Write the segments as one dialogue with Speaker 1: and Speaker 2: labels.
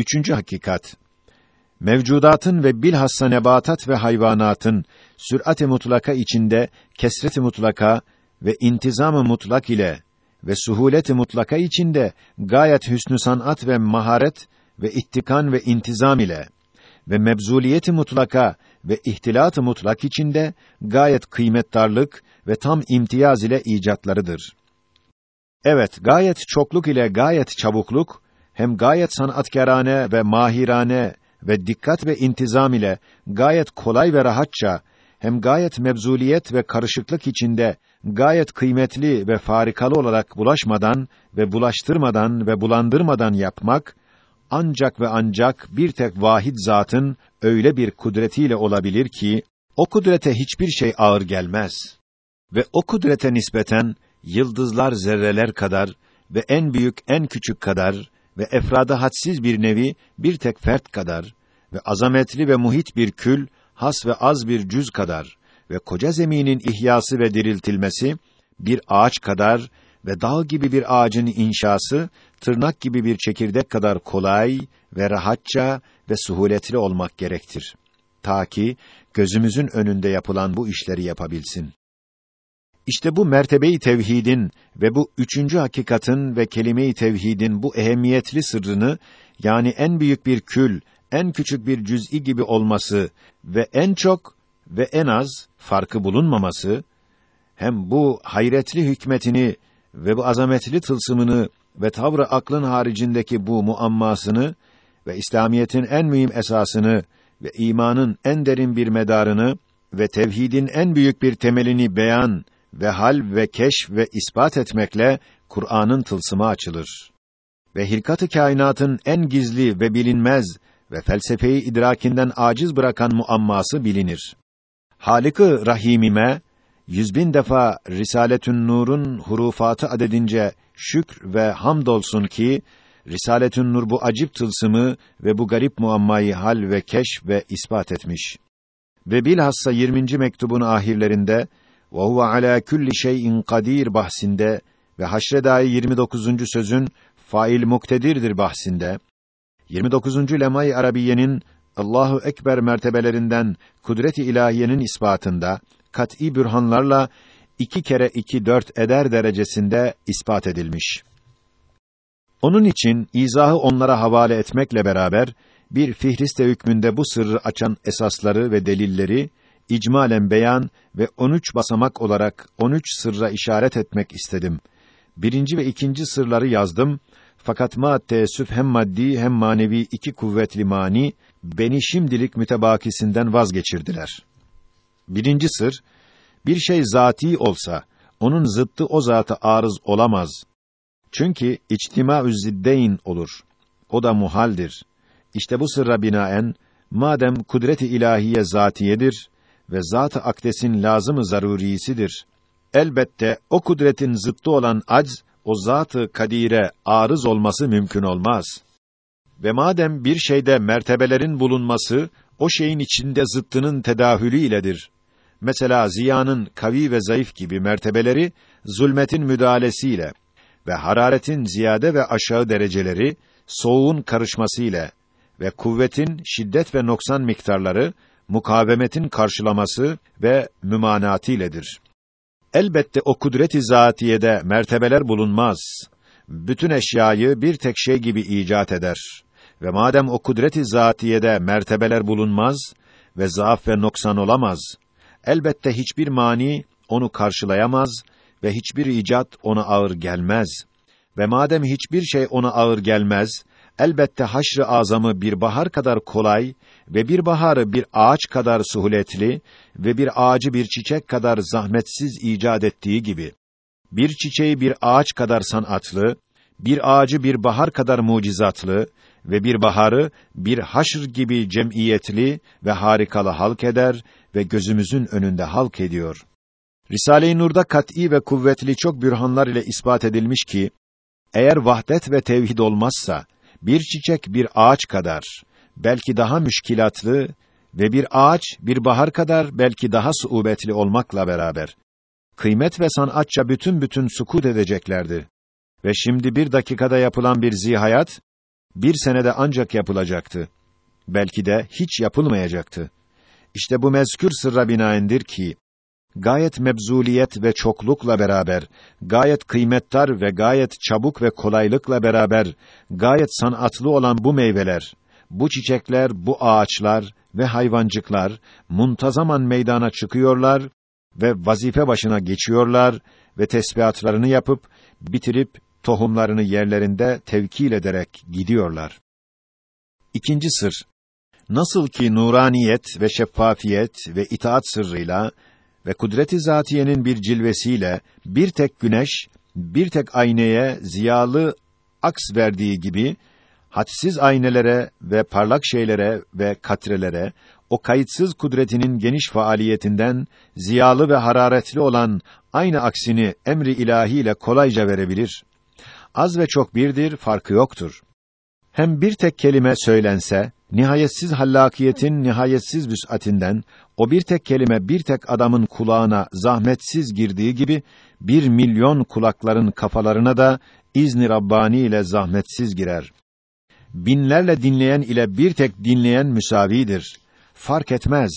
Speaker 1: Üçüncü hakikat. Mevcudatın ve bilhassa nebatat ve hayvanatın sürat-i mutlaka içinde kesret-i mutlaka ve intizam-ı mutlak ile ve suhulet-i mutlaka içinde gayet hüsnü sanat ve maharet ve ittikan ve intizam ile ve mebzuliyeti mutlaka ve ihtilat-ı mutlak içinde gayet kıymetdarlık ve tam imtiyaz ile icatlarıdır. Evet, gayet çokluk ile gayet çabukluk hem gayet sanatkarane ve mahirane ve dikkat ve intizam ile gayet kolay ve rahatça hem gayet mebzuliyet ve karışıklık içinde gayet kıymetli ve farikalı olarak bulaşmadan ve bulaştırmadan ve bulandırmadan yapmak ancak ve ancak bir tek vahid zatın öyle bir kudretiyle olabilir ki o kudrete hiçbir şey ağır gelmez. Ve o kudrete nispeten yıldızlar zerreler kadar ve en büyük en küçük kadar ve efrada hadsiz bir nevi bir tek fert kadar ve azametli ve muhit bir kül has ve az bir cüz kadar ve koca zeminin ihyası ve diriltilmesi bir ağaç kadar ve dağ gibi bir ağacın inşası tırnak gibi bir çekirdek kadar kolay ve rahatça ve suhuletli olmak gerektir. Ta ki gözümüzün önünde yapılan bu işleri yapabilsin. İşte bu mertebeyi tevhidin ve bu üçüncü hakikatın ve kelime-i tevhidin bu ehemmiyetli sırrını yani en büyük bir kül, en küçük bir cüz'i gibi olması ve en çok ve en az farkı bulunmaması hem bu hayretli hükmetini ve bu azametli tılsımını ve tavrı aklın haricindeki bu muammasını ve İslamiyetin en mühim esasını ve imanın en derin bir medarını ve tevhidin en büyük bir temelini beyan ve hal ve keşf ve ispat etmekle Kur'an'ın tılsımı açılır. Ve hilkat-ı kainatın en gizli ve bilinmez ve felsefeyi idrakinden aciz bırakan muamması bilinir. Halık-ı Rahimime yüz bin defa Risaletün Nur'un hurufatı adedince şükr ve hamdolsun ki Risaletün Nur bu acip tılsımı ve bu garip muammayı hal ve keşf ve ispat etmiş. Ve bilhassa 20. mektubun ahirlerinde ve huve ala kulli şeyin kadir bahsinde ve Haşre dahi 29. sözün fail muktedirdir bahsinde 29. lemay Arabiyenin Allahu ekber mertebelerinden kudret-i ilahiyenin ispatında kat'î bürhanlarla iki kere iki dört eder derecesinde ispat edilmiş. Onun için izahı onlara havale etmekle beraber bir fihriste hükmünde bu sırrı açan esasları ve delilleri icmalen beyan ve 13 basamak olarak 13 sırra işaret etmek istedim. Birinci ve ikinci sırları yazdım. Fakat ma teessüf hem maddi hem manevi iki kuvvetli mani beni şimdilik mütebakisinden vazgeçirdiler. Birinci sır, bir şey zati olsa, onun zıttı o zata arız olamaz. Çünkü içtima ziddeyn olur. O da muhaldir. İşte bu sırra binaen, madem kudret-i ilahiye zatiyedir ve zat-ı akdesin lazımı. Elbette o kudretin zıttı olan acz, o zat-ı kadire arız olması mümkün olmaz. Ve madem bir şeyde mertebelerin bulunması, o şeyin içinde zıttının tedahülü iledir. Mesela ziyanın kavi ve zayıf gibi mertebeleri zulmetin müdahalesiyle ve hararetin ziyade ve aşağı dereceleri soğuğun karışmasıyla ve kuvvetin şiddet ve noksan miktarları mukavemetin karşılaması ve mümanatiyledir. Elbette o kudret-i zatiyede mertebeler bulunmaz. Bütün eşyayı bir tek şey gibi icat eder. Ve madem o kudret-i zatiyede mertebeler bulunmaz ve zaaf ve noksan olamaz, elbette hiçbir mani onu karşılayamaz ve hiçbir icat ona ağır gelmez. Ve madem hiçbir şey ona ağır gelmez, elbette haşr-ı azamı bir bahar kadar kolay ve bir baharı bir ağaç kadar suhuletli ve bir ağacı bir çiçek kadar zahmetsiz icat ettiği gibi bir çiçeği bir ağaç kadar sanatlı, bir ağacı bir bahar kadar mucizatlı ve bir baharı bir haşr gibi cemiyetli ve harikalı halk eder ve gözümüzün önünde halk ediyor. Risale-i Nur'da kat'î ve kuvvetli çok bürhanlar ile ispat edilmiş ki eğer vahdet ve tevhid olmazsa bir çiçek bir ağaç kadar belki daha müşkilatlı ve bir ağaç bir bahar kadar belki daha suubetli olmakla beraber kıymet ve sanatça bütün bütün sukut edeceklerdi. Ve şimdi bir dakikada yapılan bir zihayat bir senede ancak yapılacaktı. Belki de hiç yapılmayacaktı. İşte bu mezkür sırra binaendir ki, gayet mebzuliyet ve çoklukla beraber, gayet kıymettar ve gayet çabuk ve kolaylıkla beraber, gayet sanatlı olan bu meyveler, bu çiçekler, bu ağaçlar ve hayvancıklar muntazaman meydana çıkıyorlar ve vazife başına geçiyorlar ve tesbihatlarını yapıp bitirip tohumlarını yerlerinde tevkil ederek gidiyorlar. İkinci sır. Nasıl ki nuraniyet ve şeffafiyet ve itaat sırrıyla ve kudreti zatiyenin bir cilvesiyle bir tek güneş, bir tek ayneye ziyalı aks verdiği gibi hadsiz aynelere ve parlak şeylere ve katrelere o kayıtsız kudretinin geniş faaliyetinden ziyalı ve hararetli olan aynı aksini emri ilahiyle kolayca verebilir. Az ve çok birdir, farkı yoktur. Hem bir tek kelime söylense, nihayetsiz hallakiyetin nihayetsiz vüs'atinden, o bir tek kelime bir tek adamın kulağına zahmetsiz girdiği gibi, bir milyon kulakların kafalarına da izni Rabbani ile zahmetsiz girer. Binlerle dinleyen ile bir tek dinleyen müsavidir. Fark etmez.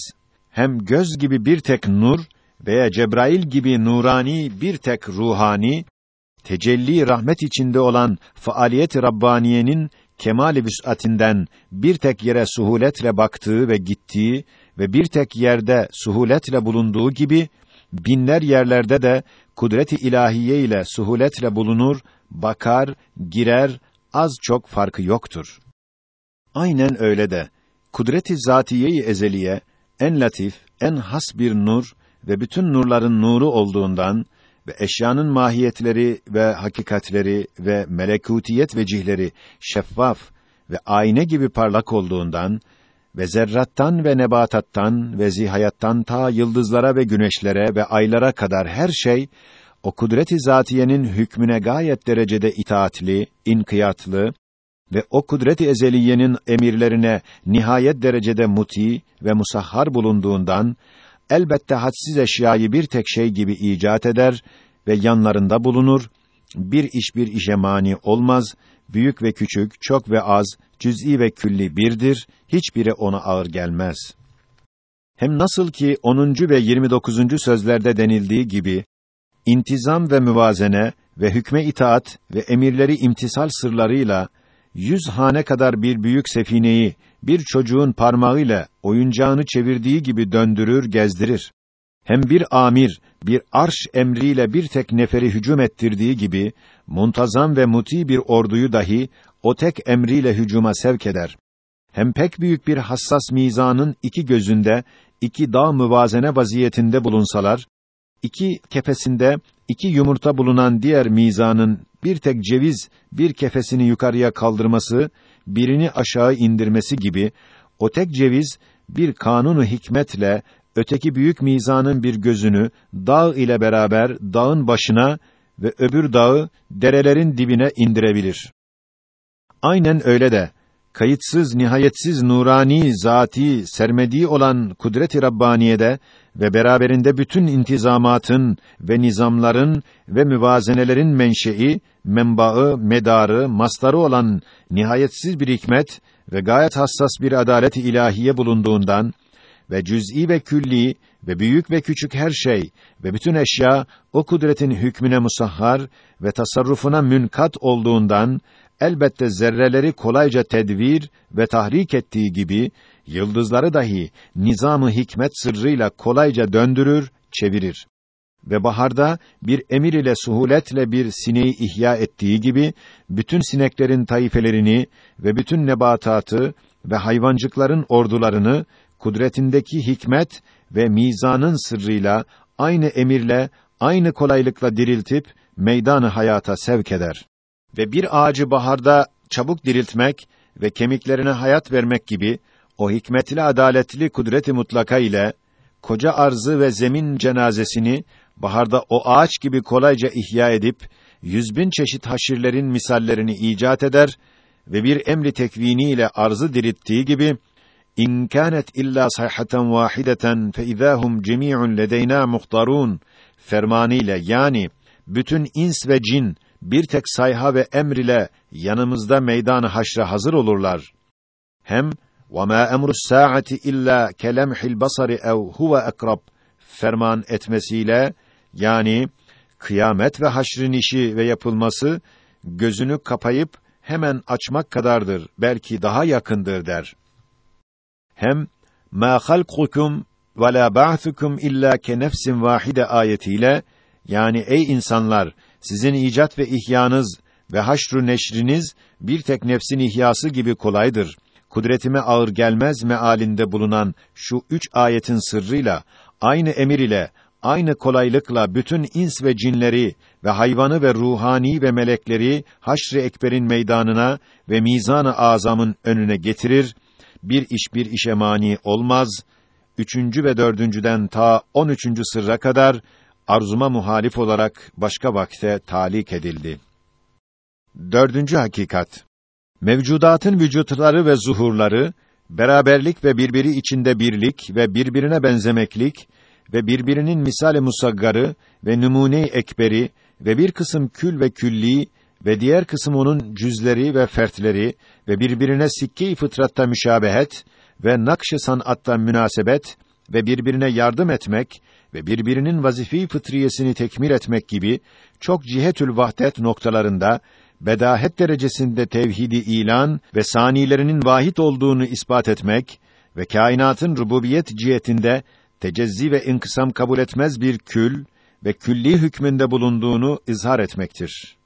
Speaker 1: Hem göz gibi bir tek nur veya Cebrail gibi nurani bir tek ruhani, tecelli rahmet içinde olan faaliyet Rabbaniyenin kemali vüs'atinden bir tek yere suhuletle baktığı ve gittiği ve bir tek yerde suhuletle bulunduğu gibi binler yerlerde de kudreti ilahiye ile suhuletle bulunur, bakar, girer, az çok farkı yoktur. Aynen öyle de kudreti zatiyeyi ezeliye en latif, en has bir nur ve bütün nurların nuru olduğundan ve eşyanın mahiyetleri ve hakikatleri ve melekutiyet vecihleri şeffaf ve ayna gibi parlak olduğundan ve zerrattan ve nebatattan ve zihayattan ta yıldızlara ve güneşlere ve aylara kadar her şey o kudret-i zatiyenin hükmüne gayet derecede itaatli, inkiyatlı ve o kudret-i ezeliyenin emirlerine nihayet derecede muti ve musahhar bulunduğundan elbette hadsiz eşyayı bir tek şey gibi icat eder ve yanlarında bulunur. Bir iş bir işe mani olmaz. Büyük ve küçük, çok ve az, cüz'i ve külli birdir. Hiçbiri ona ağır gelmez. Hem nasıl ki 10. ve 29. sözlerde denildiği gibi intizam ve müvazene ve hükme itaat ve emirleri imtisal sırlarıyla yüz hane kadar bir büyük sefineyi bir çocuğun parmağıyla oyuncağını çevirdiği gibi döndürür, gezdirir. Hem bir amir, bir arş emriyle bir tek neferi hücum ettirdiği gibi, muntazam ve muti bir orduyu dahi o tek emriyle hücuma sevk eder. Hem pek büyük bir hassas mizanın iki gözünde, iki dağ müvazene vaziyetinde bulunsalar, iki kefesinde iki yumurta bulunan diğer mizanın bir tek ceviz bir kefesini yukarıya kaldırması, birini aşağı indirmesi gibi o tek ceviz bir kanunu hikmetle öteki büyük mizanın bir gözünü dağ ile beraber dağın başına ve öbür dağı derelerin dibine indirebilir. Aynen öyle de kayıtsız nihayetsiz nurani zati sermedi olan kudret-i rabbaniyede ve beraberinde bütün intizamatın ve nizamların ve müvazenelerin menşei, menbaı, medarı, mastarı olan nihayetsiz bir hikmet ve gayet hassas bir adalet-i ilahiye bulunduğundan ve cüz'i ve külli ve büyük ve küçük her şey ve bütün eşya o kudretin hükmüne musahhar ve tasarrufuna münkat olduğundan elbette zerreleri kolayca tedvir ve tahrik ettiği gibi yıldızları dahi nizamı hikmet sırrıyla kolayca döndürür, çevirir. Ve baharda bir emir ile suhuletle bir sineği ihya ettiği gibi bütün sineklerin taifelerini ve bütün nebatatı ve hayvancıkların ordularını kudretindeki hikmet ve mizanın sırrıyla aynı emirle, aynı kolaylıkla diriltip meydanı hayata sevk eder. Ve bir ağacı baharda çabuk diriltmek ve kemiklerine hayat vermek gibi o hikmetli adaletli kudreti mutlaka ile koca arzı ve zemin cenazesini baharda o ağaç gibi kolayca ihya edip yüz bin çeşit haşirlerin misallerini icat eder ve bir emri tekvini ile arzı dirittiği gibi İn kânet illa sayhaten vahideten fe izâhum cemî'un ledeyna muhtarun fermanıyla yani bütün ins ve cin bir tek sayha ve emr ile yanımızda meydan haşra hazır olurlar. Hem وَمَا اَمْرُ السَّاعَةِ اِلَّا كَلَمْحِ الْبَصَرِ اَوْ هُوَ اَقْرَبْ ferman etmesiyle yani kıyamet ve haşrin işi ve yapılması gözünü kapayıp hemen açmak kadardır belki daha yakındır der. Hem ma halkukum ve la ba'thukum illa ke nefsin vahide ayetiyle yani ey insanlar sizin icat ve ihyanız ve haşru neşriniz bir tek nefsin ihyası gibi kolaydır. Kudretime ağır gelmez mealinde bulunan şu üç ayetin sırrıyla aynı emir ile aynı kolaylıkla bütün ins ve cinleri ve hayvanı ve ruhani ve melekleri haşr-ı ekberin meydanına ve mizan-ı azamın önüne getirir. Bir iş bir işe mani olmaz. Üçüncü ve dördüncüden ta on üçüncü sırra kadar arzuma muhalif olarak başka vakte talik edildi. Dördüncü hakikat. Mevcudatın vücutları ve zuhurları, beraberlik ve birbiri içinde birlik ve birbirine benzemeklik ve birbirinin misale musaggarı ve numune ekberi ve bir kısım kül ve külli ve diğer kısım onun cüzleri ve fertleri ve birbirine sikke-i fıtratta müşabehet ve nakş-ı sanatta münasebet ve birbirine yardım etmek ve birbirinin vazifi fıtriyesini tekmil etmek gibi çok cihetül vahdet noktalarında bedahet derecesinde tevhidi ilan ve sanilerinin vahid olduğunu ispat etmek ve kainatın rububiyet cihetinde tecezzi ve inkısam kabul etmez bir kül ve külli hükmünde bulunduğunu izhar etmektir.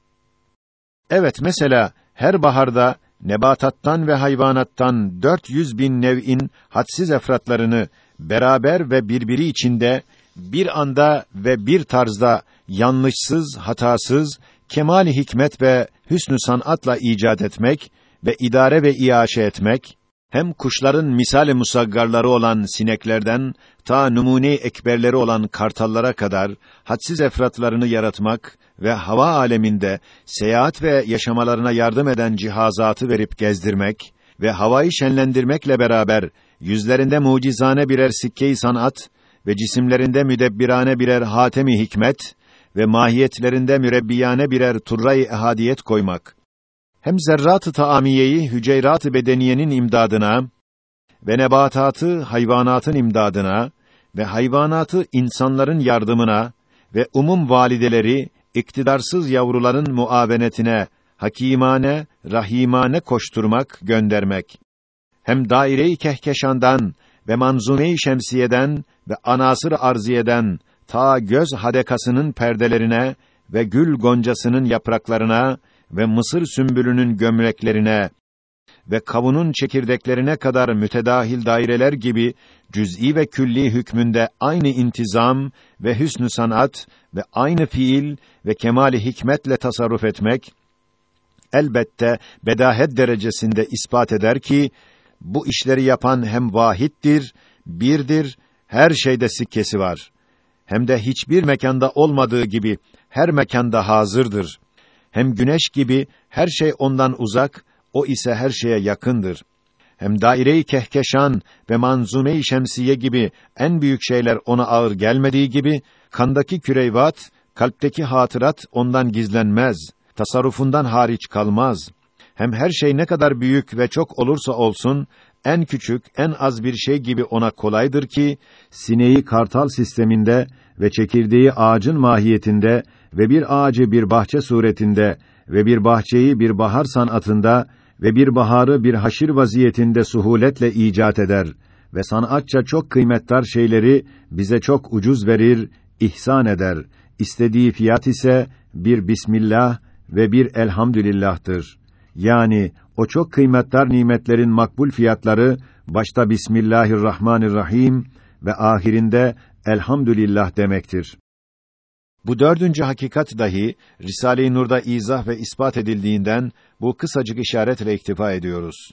Speaker 1: Evet mesela her baharda nebatattan ve hayvanattan 400 bin nev'in hadsiz efratlarını beraber ve birbiri içinde bir anda ve bir tarzda yanlışsız, hatasız, kemali hikmet ve hüsnü sanatla icat etmek ve idare ve iaşe etmek hem kuşların misale musaggarları olan sineklerden ta numune ekberleri olan kartallara kadar hadsiz efratlarını yaratmak ve hava aleminde seyahat ve yaşamalarına yardım eden cihazatı verip gezdirmek ve havayı şenlendirmekle beraber yüzlerinde mucizane birer sikke-i sanat ve cisimlerinde müdebbirane birer hatemi hikmet ve mahiyetlerinde mürebbiyane birer turray ehadiyet koymak hem zerrat-ı taamiyeyi hüceyrat-ı bedeniyenin imdadına ve nebatatı hayvanatın imdadına ve hayvanatı insanların yardımına ve umum valideleri iktidarsız yavruların muavenetine hakimane, rahimane koşturmak, göndermek. Hem daire-i kehkeşandan ve manzume-i şemsiyeden ve anasır arziyeden ta göz hadekasının perdelerine ve gül goncasının yapraklarına ve mısır sümbülünün gömleklerine ve kavunun çekirdeklerine kadar mütedahil daireler gibi cüz'i ve külli hükmünde aynı intizam ve hüsnü sanat ve aynı fiil ve kemali hikmetle tasarruf etmek elbette bedahet derecesinde ispat eder ki bu işleri yapan hem vahittir, birdir, her şeyde sikkesi var. Hem de hiçbir mekanda olmadığı gibi her mekanda hazırdır hem güneş gibi her şey ondan uzak, o ise her şeye yakındır. Hem daire-i kehkeşan ve manzume-i şemsiye gibi en büyük şeyler ona ağır gelmediği gibi, kandaki küreyvat, kalpteki hatırat ondan gizlenmez, tasarrufundan hariç kalmaz. Hem her şey ne kadar büyük ve çok olursa olsun, en küçük, en az bir şey gibi ona kolaydır ki, sineği kartal sisteminde ve çekirdeği ağacın mahiyetinde ve bir ağacı bir bahçe suretinde ve bir bahçeyi bir bahar sanatında ve bir baharı bir haşir vaziyetinde suhuletle icat eder ve sanatça çok kıymetdar şeyleri bize çok ucuz verir, ihsan eder. İstediği fiyat ise bir bismillah ve bir elhamdülillah'tır. Yani o çok kıymetdar nimetlerin makbul fiyatları başta Bismillahirrahmanirrahim ve ahirinde elhamdülillah demektir. Bu dördüncü hakikat dahi Risale-i Nur'da izah ve ispat edildiğinden bu kısacık işaretle iktifa ediyoruz.